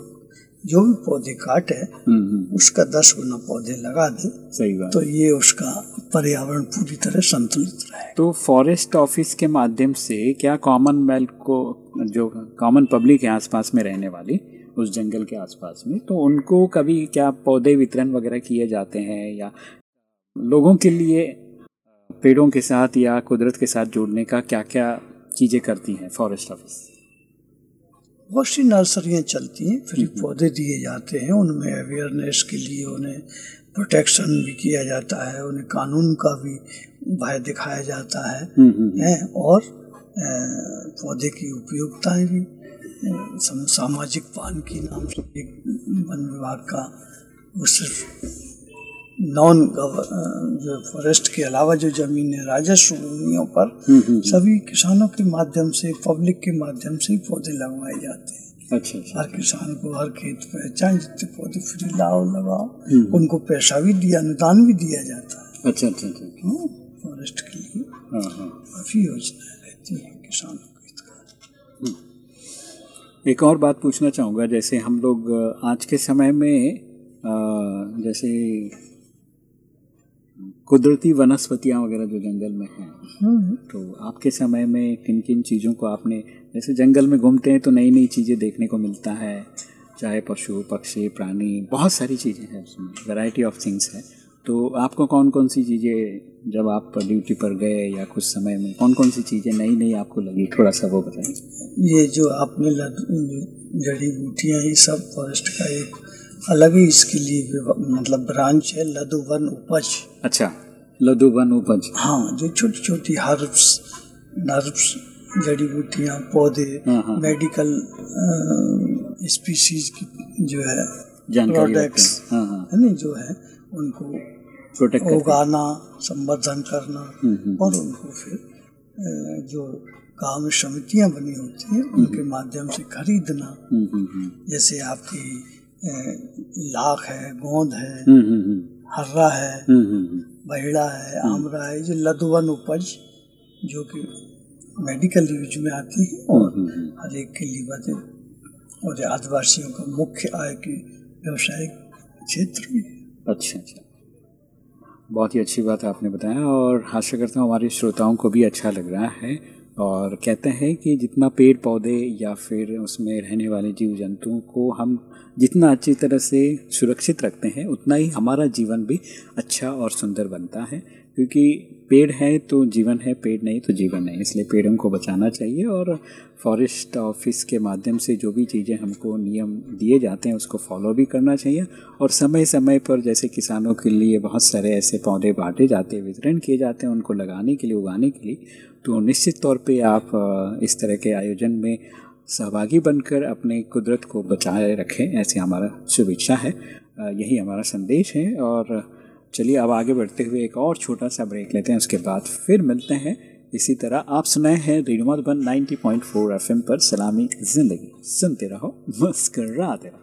जो भी पौधे काटे हम्म, हम्म, उसका दस गुना पौधे लगा दे। सही बात। तो ये उसका पर्यावरण पूरी तरह संतुलित रहे। तो फॉरेस्ट ऑफ़िस के माध्यम से क्या कॉमनवेल्थ को जो कॉमन पब्लिक है आसपास में रहने वाली उस जंगल के आसपास में तो उनको कभी क्या पौधे वितरण वगैरह किए जाते हैं या लोगों के लिए पेड़ों के साथ या कुदरत के साथ जोड़ने का क्या क्या चीज़ें करती हैं फॉरेस्ट ऑफ़िस बहुत सी नर्सरियाँ चलती हैं फ्री पौधे दिए जाते हैं उनमें अवेयरनेस के लिए उन्हें प्रोटेक्शन भी किया जाता है उन्हें कानून का भी भय दिखाया जाता है हैं, और पौधे की उपयोगिताएँ भी सामाजिक पान की नाम से एक वन विभाग का उस नॉन जो फॉरेस्ट के अलावा जो ज़मीन है राजस्व भूमियों पर सभी किसानों के माध्यम से पब्लिक के माध्यम से ही पौधे लगवाए जाते हैं। अच्छा अच्छा। हर किसान को हर खेत पे चाहे जितने पौधे फ्री लाओ लगाओ उनको पैसा भी दिया अनुदान भी दिया जाता है। अच्छा अच्छा अच्छा। हाँ, फॉरेस्ट के लिए हाँ हाँ। काफ़ी योजनाएँ रहती हैं किसानों के हितकारी एक और बात पूछना चाहूँगा जैसे हम लोग आज के समय में जैसे कुदरती वनस्पतियाँ वगैरह जो जंगल में हैं। तो आपके समय में किन किन चीज़ों को आपने जैसे जंगल में घूमते हैं तो नई नई चीज़ें देखने को मिलता है चाहे पशु पक्षी प्राणी बहुत सारी चीज़ें हैं उसमें वैरायटी ऑफ़ थिंग्स है। तो आपको कौन कौन सी चीज़ें जब आप ड्यूटी पर गए या कुछ समय में कौन कौन सी चीज़ें नई नई आपको लगी? थोड़ा सा वो बताएँ ये जो आपने जड़ी बूटियाँ ये सब फॉरेस्ट का एक अलग ही इसके लिए मतलब ब्रांच है लदुवन उपज अच्छा लदु वन उपज हाँ जो छोटी छोटी हर्ब्स नर्व्स जड़ी बूटियाँ पौधे हाँ, हाँ। मेडिकल स्पीसीज की जो है प्रोडक्ट्स हैं। हाँ हाँ है ना जो है उनको प्रोटेक्ट उगाना संवर्धन करना हम्म, हम्म। और उनको फिर जो गाँव में समितियाँ बनी होती हैं उनके माध्यम से खरीदना हम्म, हम्म, हम्म। जैसे आपकी लाख है गोंद है हम्म, हम्म, हम्म। हर्रा है हम्म, हम्म, हम्म। बहेड़ा है आमरा है जो लदवन उपज जो कि मेडिकल यूज़ में आती है और। हर एक के लिए बदे और आदिवासियों का मुख्य आय के व्यवसायिक क्षेत्र भी है अच्छा अच्छा बहुत ही अच्छी बात आपने बताया और आशा करता हूँ हमारे श्रोताओं को भी अच्छा लग रहा है और कहते हैं कि जितना पेड़ पौधे या फिर उसमें रहने वाले जीव जंतुओं को हम जितना अच्छी तरह से सुरक्षित रखते हैं, उतना ही हमारा जीवन भी अच्छा और सुंदर बनता है। क्योंकि पेड़ है तो जीवन है, पेड़ नहीं तो जीवन नहीं। इसलिए पेड़ों को बचाना चाहिए और फॉरेस्ट ऑफ़िस के माध्यम से जो भी चीज़ें हमको नियम दिए जाते हैं, उसको फॉलो भी करना चाहिए। और समय समय पर जैसे किसानों के लिए बहुत सारे ऐसे पौधे बांटे जाते हैं, वितरण किए जाते हैं, उनको लगाने के लिए, उगाने के लिए। तो निश्चित तौर पे आप इस तरह के आयोजन में सहभागी बनकर अपने कुदरत को बचाए रखें, ऐसी हमारा शुभेच्छा है। यही हमारा संदेश है और चलिए अब आगे बढ़ते हुए एक और छोटा सा ब्रेक लेते हैं, उसके बाद फिर मिलते हैं। इसी तरह आप सुनाए हैं रेडियो मधुबन 90.4 एफएम पर सलामी ज़िंदगी। सुनते रहो, मुस्कराते रहो।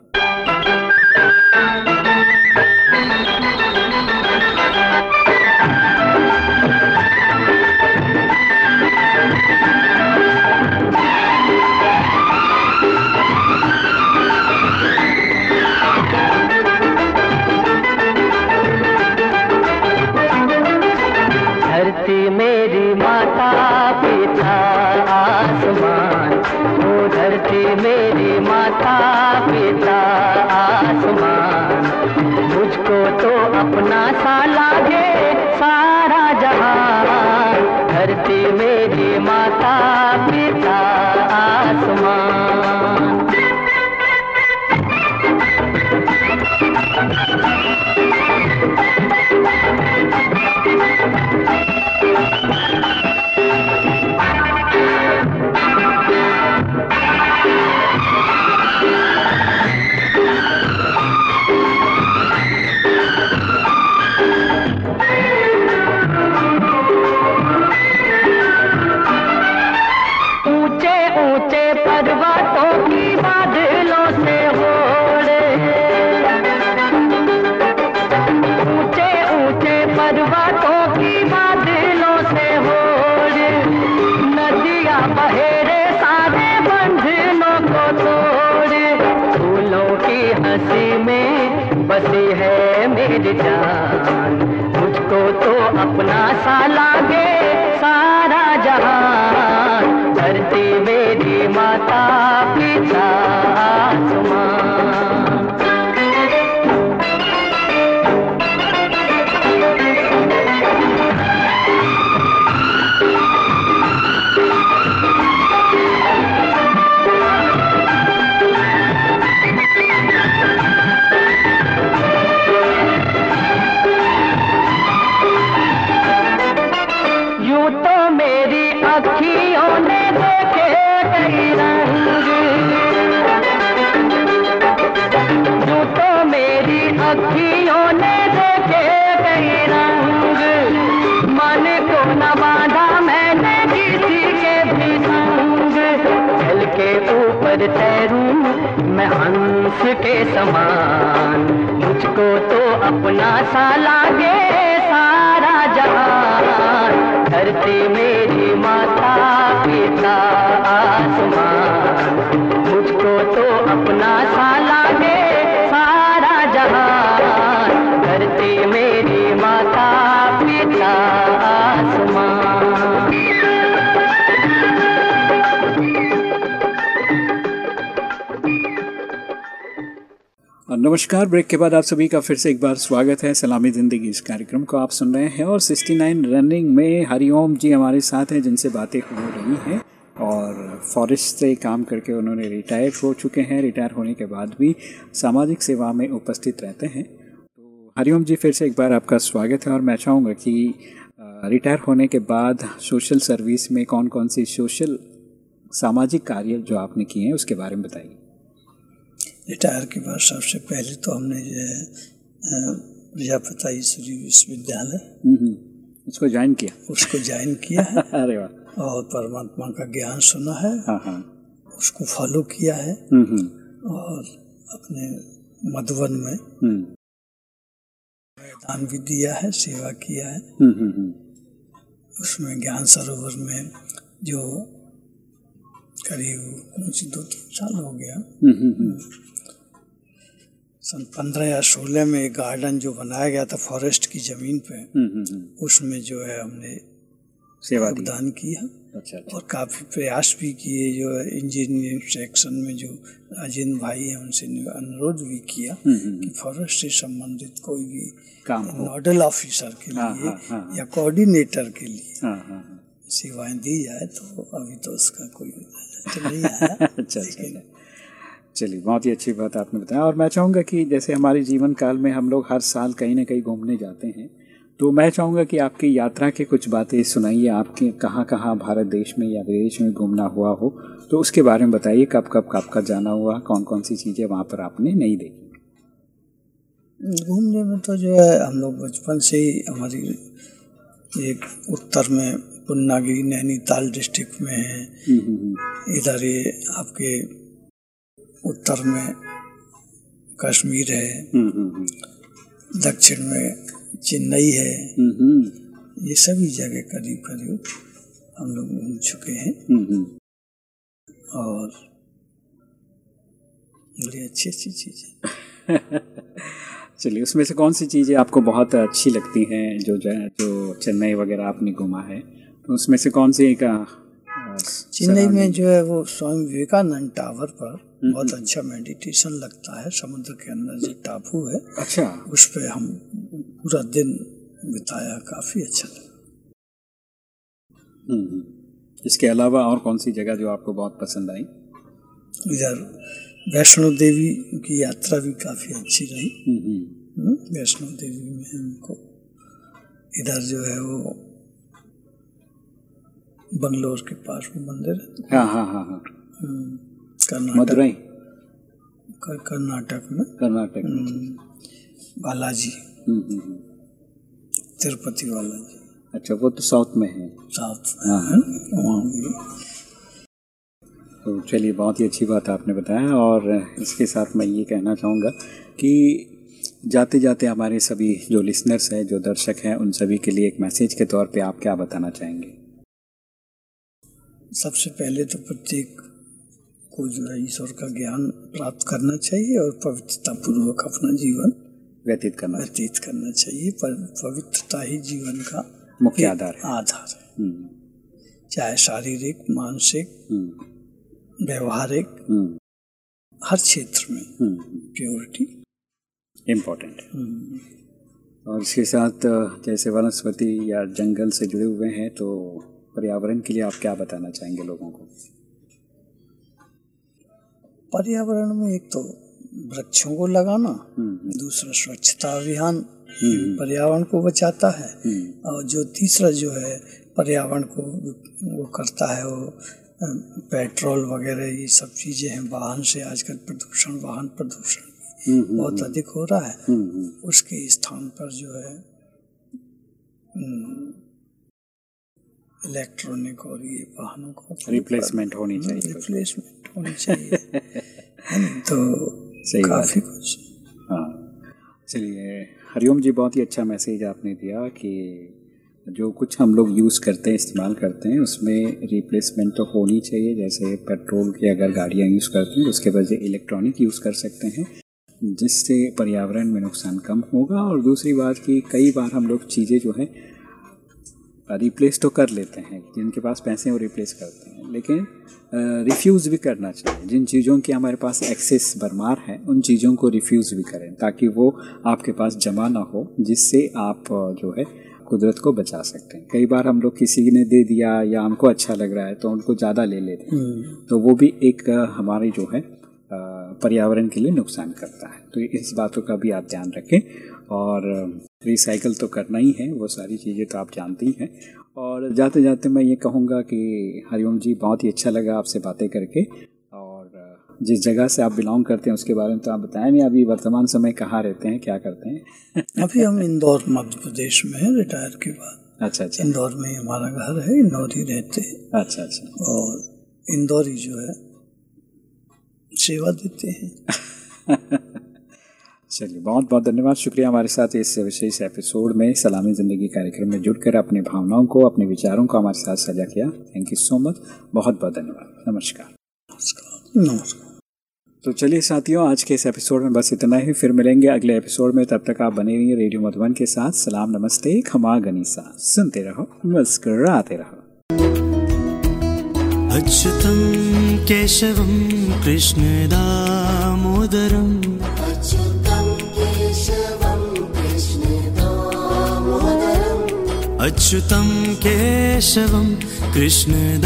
माता पिता आसमान ऊपर तैरूं मैं हंस के समान। मुझको तो अपना सा लागे सारा जहान। धरती मेरी माता पिता आसमान। मुझको तो अपना सा लागे सारा जहान। धरती मेरी माता पिता नमस्कार, ब्रेक के बाद आप सभी का फिर से एक बार स्वागत है सलामी ज़िंदगी इस कार्यक्रम को आप सुन रहे हैं और 69 रनिंग में हरिओम जी हमारे साथ हैं, जिनसे बातें हो रही हैं और फॉरेस्ट से काम करके उन्होंने रिटायर हो चुके हैं। रिटायर होने के बाद भी सामाजिक सेवा में उपस्थित रहते हैं। तो हरिओम जी, फिर से एक बार आपका स्वागत है और मैं चाहूँगा कि रिटायर होने के बाद सोशल सर्विस में कौन कौन सी सोशल सामाजिक कार्य जो आपने किए हैं, उसके बारे में बताइए। रिटायर के बाद सबसे पहले तो हमने जो है प्रजापिता ईश्वरी विश्वविद्यालय। हम्म, हम्म, उसको ज्वाइन किया? उसको ज्वाइन किया है। अरे वाह। और परमात्मा का ज्ञान सुना है। हाँ हाँ। उसको फॉलो किया है। हम्म और अपने मधुबन में दान भी दिया है सेवा किया है। उसमें ज्ञान सरोवर में जो करीब कौन सी दो तीन साल हो गया। सन पंद्रह या सोलह में एक गार्डन जो बनाया गया था फॉरेस्ट की ज़मीन पे हम्म, हम्म, हम्म, उसमें जो है हमने सेवा योगदान किया। अच्छा अच्छा। और काफ़ी प्रयास भी किए जो इंजीनियरिंग सेक्शन में जो राजेंद्र भाई हैं उनसे अनुरोध भी किया कि फॉरेस्ट से संबंधित कोई भी काम नोडल ऑफिसर के हाँ, लिए हाँ, हाँ। या कोऑर्डिनेटर के लिए हाँ हाँ हाँ। सेवाएँ दी जाए तो अभी तो उसका कोई नहीं आया। अच्छा अच्छा अच्छा। चलिए बहुत ही अच्छी बात आपने बताया। और मैं चाहूँगा कि जैसे हमारे जीवन काल में हम लोग हर साल कहीं ना कहीं घूमने जाते हैं तो मैं चाहूँगा कि आपकी यात्रा की कुछ बातें सुनाइए। आपके कहाँ कहाँ भारत देश में या विदेश में घूमना हुआ हो तो उसके बारे में बताइए कब कब कब कब जाना हुआ कौन कौन सी चीज़ें वहाँ पर आपने नहीं देखी? घूमने में तो जो है हम लोग बचपन से ही हमारी एक उत्तर में पुन्नागिरी नैनीताल डिस्ट्रिक्ट में है। हम्म, हम्म, हम्म, इधर ये आपके उत्तर में कश्मीर है। हम्म, हम्म, हम्म, दक्षिण में चेन्नई है। ये सभी जगह करीब करीब हम लोग घूम चुके हैं। और बड़ी अच्छी अच्छी चीज़ें चलिए उसमें से कौन सी चीज़ें आपको बहुत अच्छी लगती हैं जो जो जो चेन्नई वगैरह आपने घूमा है? तो उसमें से कौन सी एक चेन्नई में जो है वो स्वामी विवेकानंद टावर पर बहुत अच्छा मेडिटेशन लगता है समुद्र के अंदर जो टापू है अच्छा। उस पर हम पूरा दिन बिताया काफ़ी अच्छा लगा। हम्म, हम्म। इसके अलावा और कौन सी जगह जो आपको बहुत पसंद आई? इधर वैष्णो देवी की यात्रा भी काफ़ी अच्छी रही। हम्म, हम्म। हम्म, वैष्णो देवी में हमको इधर जो है वो बंगलोर के पास वो मंदिर है। हाँ हाँ हाँ हाँ। हम्म, कर्नाटक। मदुरई। कर- कर्नाटक में। कर्नाटक हम्म, बालाजी। हम्म, हम्म। तिरुपति बालाजी। अच्छा वो तो साउथ में है। साउथ में हाँ। वहाँ तो चलिए बहुत ही अच्छी बात आपने बताया और इसके साथ मैं ये कहना चाहूँगा कि जाते जाते हमारे सभी जो लिसनर्स हैं जो दर्शक हैं उन सभी के लिए एक मैसेज के तौर पे आप क्या बताना चाहेंगे? सबसे पहले तो प्रत्येक को जो है ईश्वर का ज्ञान प्राप्त करना चाहिए और पवित्रता पूर्वक अपना जीवन व्यतीत करना व्यतीत करना चाहिए। पर पवित्रता ही जीवन का मुख्य आधार है। आधार है। हम्म, चाहे शारीरिक मानसिक हम्म, व्यवहारिक हम्म, हर क्षेत्र में प्योरिटी इम्पोर्टेंट है। और इसके साथ जैसे वनस्पति या जंगल से जुड़े हुए हैं तो पर्यावरण के लिए आप क्या बताना चाहेंगे लोगों को? पर्यावरण में एक तो वृक्षों को लगाना हम्म, दूसरा स्वच्छता अभियान पर्यावरण को बचाता है। हम्म, और जो तीसरा जो है पर्यावरण को वो करता है वो पेट्रोल वगैरह ये सब चीज़ें हैं वाहन से आजकल प्रदूषण वाहन प्रदूषण हम्म, हम्म, बहुत अधिक हो रहा है। हम्म, हम्म, उसके स्थान पर जो है इलेक्ट्रॉनिक और ये वाहनों को रिप्लेसमेंट होनी चाहिए। रिप्लेसमेंट होनी चाहिए। तो सही बात काफ़ी कुछ हाँ। चलिए हरिओम जी बहुत ही अच्छा मैसेज आपने दिया कि जो कुछ हम लोग यूज़ करते हैं इस्तेमाल करते हैं उसमें रिप्लेसमेंट तो होनी चाहिए। जैसे पेट्रोल की अगर गाड़ियाँ यूज़ करते हैं उसके बजाय इलेक्ट्रॉनिक यूज़ कर सकते हैं जिससे पर्यावरण में नुकसान कम होगा। और दूसरी बात कि कई बार हम लोग चीज़ें जो है रिप्लेस तो कर लेते हैं जिनके पास पैसे हैं वो रिप्लेस करते हैं। लेकिन रिफ्यूज़ भी करना चाहिए। जिन चीज़ों की हमारे पास एक्सेस भरमार है उन चीज़ों को रिफ्यूज़ भी करें ताकि वो आपके पास जमा ना हो जिससे आप जो है कुदरत को बचा सकते हैं। कई बार हम लोग किसी ने दे दिया या हमको अच्छा लग रहा है तो उनको ज़्यादा ले लेते हैं। तो वो भी एक हमारी जो है पर्यावरण के लिए नुकसान करता है। तो इस बातों का भी आप ध्यान रखें और रिसाइकल तो करना ही है वो सारी चीज़ें तो आप जानते ही। हैं और जाते जाते मैं ये कहूँगा कि हरिओम जी बहुत ही अच्छा लगा आपसे बातें करके और जिस जगह से आप बिलोंग करते हैं उसके बारे में तो आप बताएँ नहीं अभी वर्तमान समय कहाँ रहते हैं क्या करते हैं? अभी हम इंदौर मध्य प्रदेश में हैं रिटायर के बाद। अच्छा अच्छा। इंदौर में हमारा घर है इंदौर ही रहते हैं। अच्छा अच्छा। और इंदौर ही जो है सेवा देते हैं। चलिए बहुत बहुत धन्यवाद। शुक्रिया हमारे साथ इस विशेष एपिसोड में सलामी ज़िंदगी कार्यक्रम में जुड़कर अपनी भावनाओं को अपने विचारों को हमारे साथ साझा किया। थैंक यू सो मच बहुत बहुत धन्यवाद। नमस्कार। नमस्कार। नमस्कार। तो चलिए साथियों आज के इस एपिसोड में बस इतना ही। फिर मिलेंगे अगले एपिसोड में। तब तक आप बने रहिए रेडियो मधुबन के साथ। सलाम नमस्ते खमा गनीसा। सुनते रहो मुस्कराते रहो। अच्युतं केशवं कृष्णदामोदरम् अच्युतं केशवं कृष्णदामोदरम्।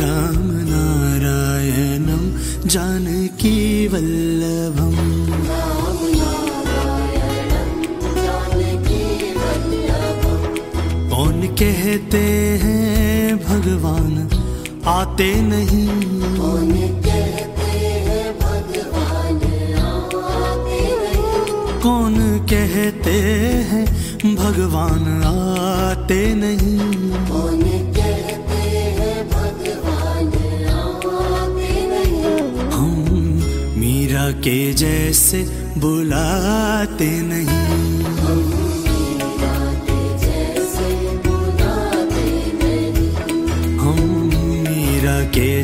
रामनारायणं जानकीवल्लभम् कहते हैं भगवान, आते नहीं। कौन कहते हैं भगवान, आते नहीं। हम मीरा के जैसे बुलाते नहीं।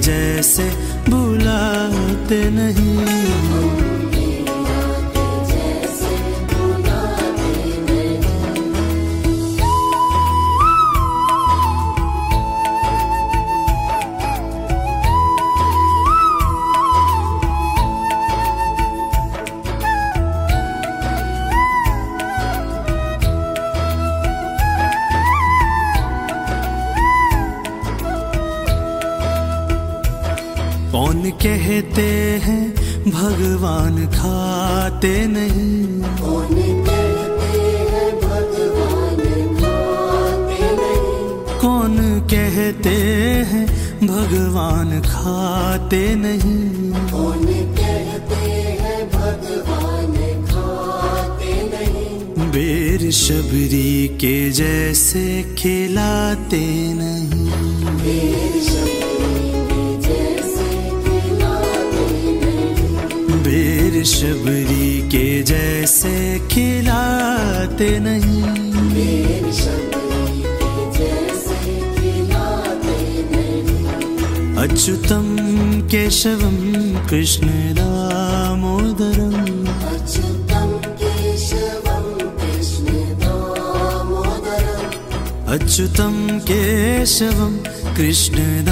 जैसे बुलाते नहीं। कहते हैं भगवान खाते नहीं। कौन कहते हैं भगवान खाते नहीं? बेर शबरी के जैसे खिलाते नहीं। बेर शबरी के जैसे खिलाते नहीं। अच्युतं केशवं कृष्णदामोदरम् अच्युतं केशवं कृष्णदामोदरम्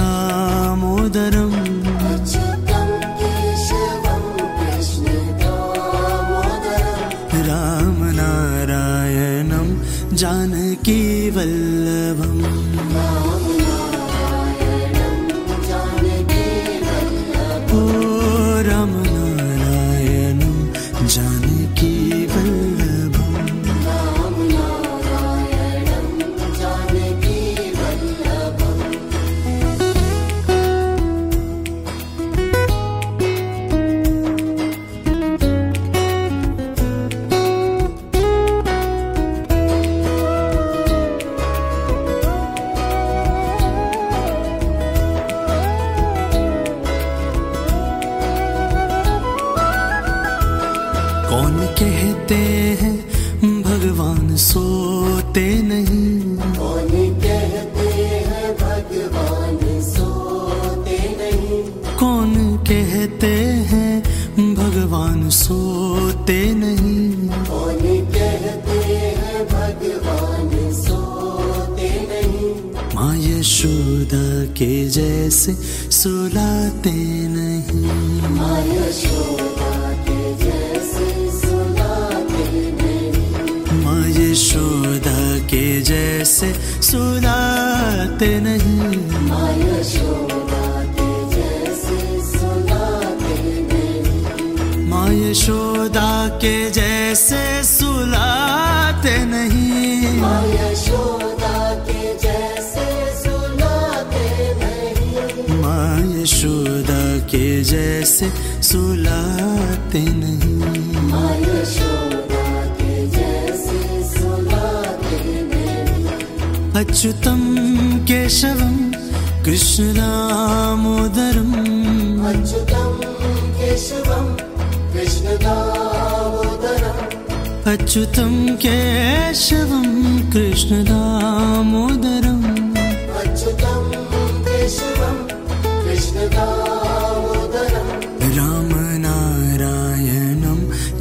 कृष्णदामोदरम्।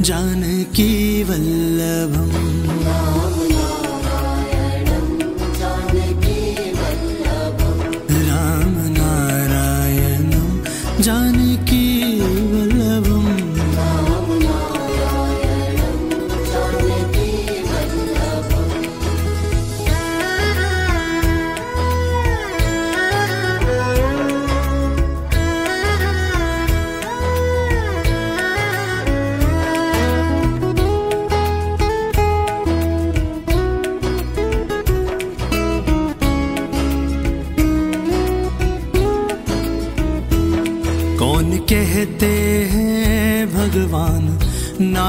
जानकी जानकीवल्लभम्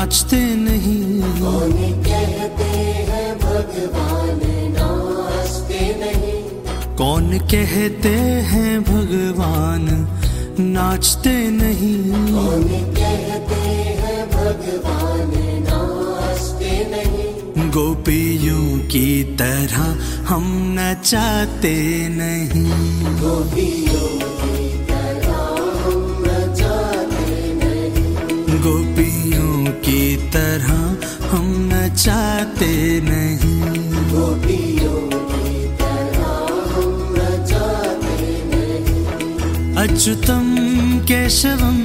नाचते नहीं। कौन कहते हैं भगवान नाचते नहीं? कौन कहते हैं भगवान गोपियों की तरह हम नचाते नहीं। गोपियों तरह हम नचाते नहीं। अच्युतं केशवं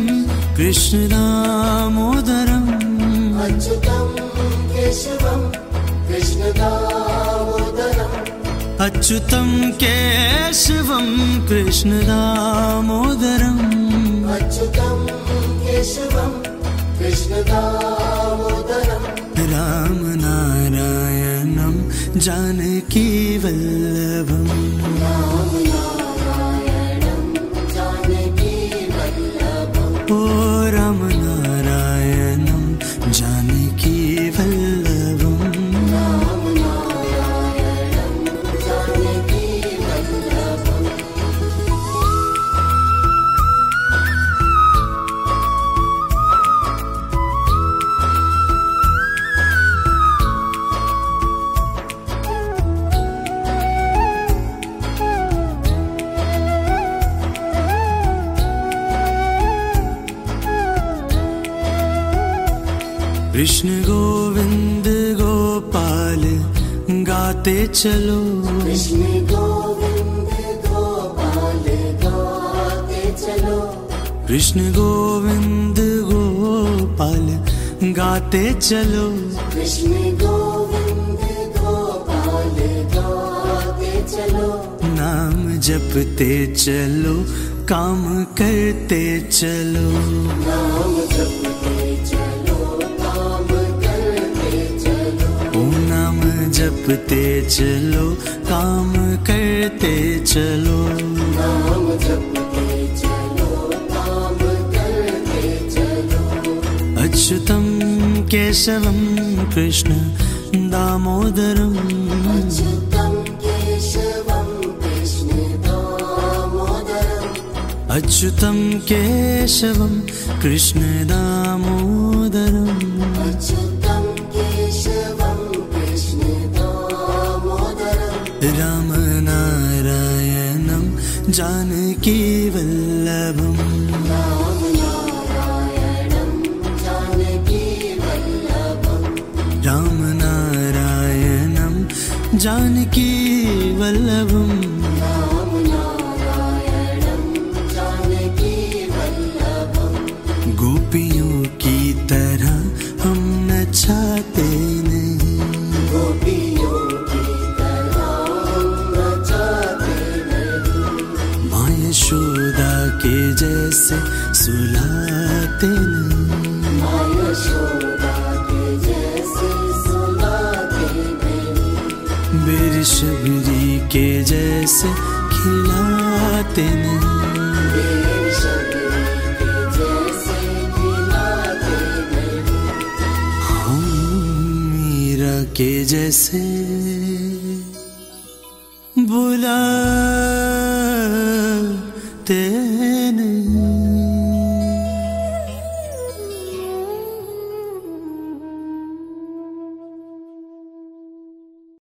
कृष्णदामोदरम्। अच्युतं केशवं कृष्णदामोदरम्। रामनारायणं जानकीवल्लभम् चलो। कृष्ण गोविंद गोपाल गाते चलो। कृष्ण गोविंद गोपाल गाते चलो। कृष्ण गोविंद गोपाल गाते चलो। नाम जपते चलो काम करते चलो। नाम जपते चलो काम करते चलो। नाम जपते चलो काम करते चलो। अच्युतं केशवं कृष्ण दामोदरम्। अच्युतं केशवं कृष्ण दामोदरम्। अच्युतं केशवं कृष्ण दामोदरम् जानकी वल्लभम् राम नारायणं जानकी वल्लभम् जैसे खिलाते के जैसे बुला